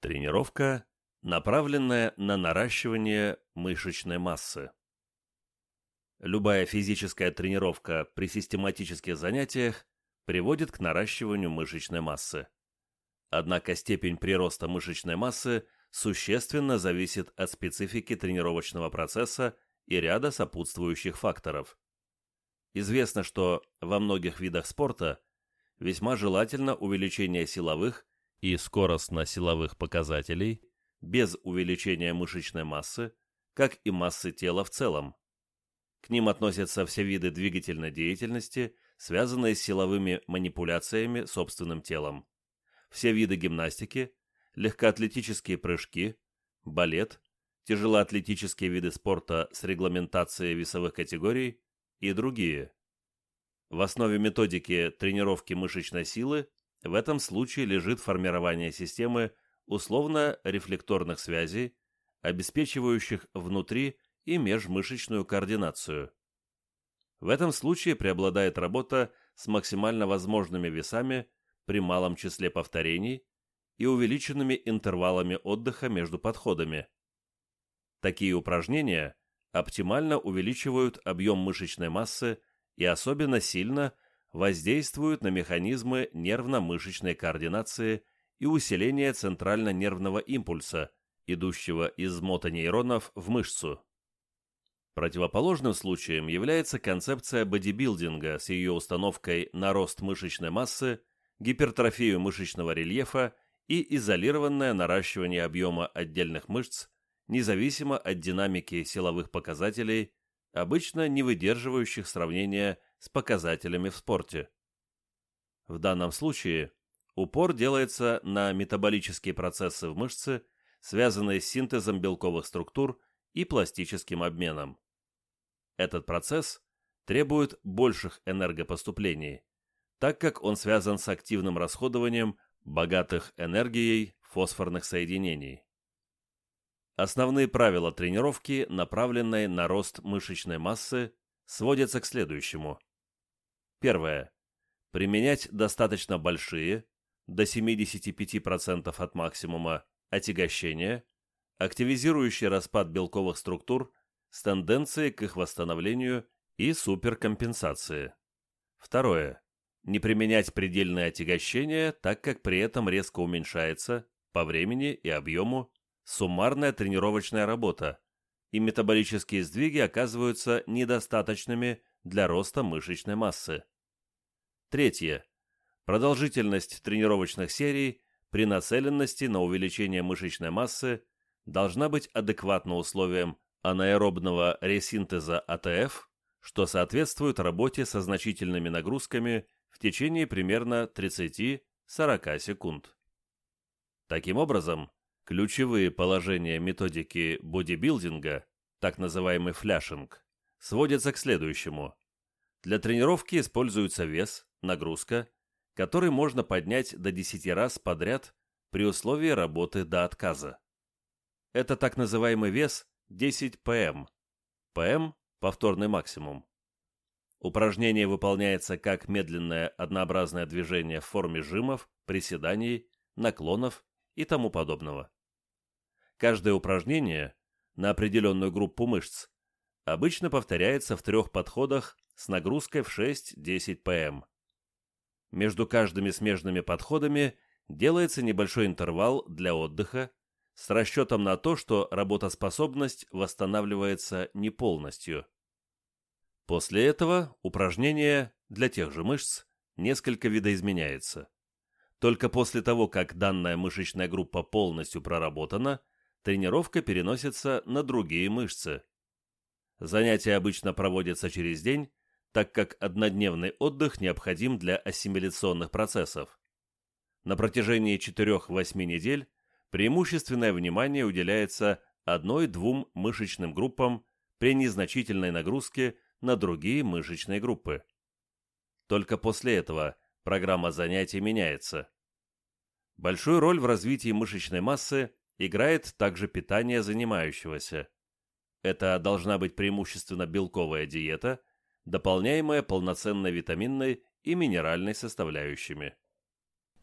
Тренировка, направленная на наращивание мышечной массы. Любая физическая тренировка при систематических занятиях приводит к наращиванию мышечной массы. Однако степень прироста мышечной массы существенно зависит от специфики тренировочного процесса и ряда сопутствующих факторов. Известно, что во многих видах спорта весьма желательно увеличение силовых и скоростно-силовых показателей без увеличения мышечной массы, как и массы тела в целом. К ним относятся все виды двигательной деятельности, связанные с силовыми манипуляциями собственным телом, все виды гимнастики, легкоатлетические прыжки, балет, тяжелоатлетические виды спорта с регламентацией весовых категорий и другие. В основе методики тренировки мышечной силы в этом случае лежит формирование системы условно-рефлекторных связей, обеспечивающих внутри и межмышечную координацию. В этом случае преобладает работа с максимально возможными весами при малом числе повторений и увеличенными интервалами отдыха между подходами. Такие упражнения оптимально увеличивают объем мышечной массы и особенно сильно – воздействуют на механизмы нервно-мышечной координации и усиления центрально-нервного импульса, идущего из мотонейронов в мышцу. Противоположным случаем является концепция бодибилдинга с ее установкой на рост мышечной массы, гипертрофию мышечного рельефа и изолированное наращивание объема отдельных мышц, независимо от динамики силовых показателей, обычно не выдерживающих сравнения с показателями в спорте. В данном случае упор делается на метаболические процессы в мышце, связанные с синтезом белковых структур и пластическим обменом. Этот процесс требует больших энергопоступлений, так как он связан с активным расходованием богатых энергией фосфорных соединений. Основные правила тренировки, направленные на рост мышечной массы, сводятся к следующему. Первое. Применять достаточно большие, до 75% от максимума, отягощения, активизирующие распад белковых структур с тенденцией к их восстановлению и суперкомпенсации. Второе. Не применять предельное отягощение, так как при этом резко уменьшается, по времени и объему, суммарная тренировочная работа, и метаболические сдвиги оказываются недостаточными для роста мышечной массы. Третье. Продолжительность тренировочных серий при нацеленности на увеличение мышечной массы должна быть адекватна условиям анаэробного ресинтеза АТФ, что соответствует работе со значительными нагрузками в течение примерно 30-40 секунд. Таким образом, ключевые положения методики бодибилдинга, так называемый фляшинг, сводятся к следующему. Для тренировки используется вес, нагрузка, который можно поднять до 10 раз подряд при условии работы до отказа. Это так называемый вес 10 ПМ. ПМ – повторный максимум. Упражнение выполняется как медленное однообразное движение в форме жимов, приседаний, наклонов и тому подобного. Каждое упражнение на определенную группу мышц обычно повторяется в трех подходах с нагрузкой в 6-10 ПМ. Между каждыми смежными подходами делается небольшой интервал для отдыха с расчетом на то, что работоспособность восстанавливается не полностью. После этого упражнение для тех же мышц несколько видоизменяется. Только после того, как данная мышечная группа полностью проработана, тренировка переносится на другие мышцы. Занятия обычно проводятся через день так как однодневный отдых необходим для ассимиляционных процессов. На протяжении 4-8 недель преимущественное внимание уделяется одной-двум мышечным группам при незначительной нагрузке на другие мышечные группы. Только после этого программа занятий меняется. Большую роль в развитии мышечной массы играет также питание занимающегося. Это должна быть преимущественно белковая диета – дополняемая полноценной витаминной и минеральной составляющими.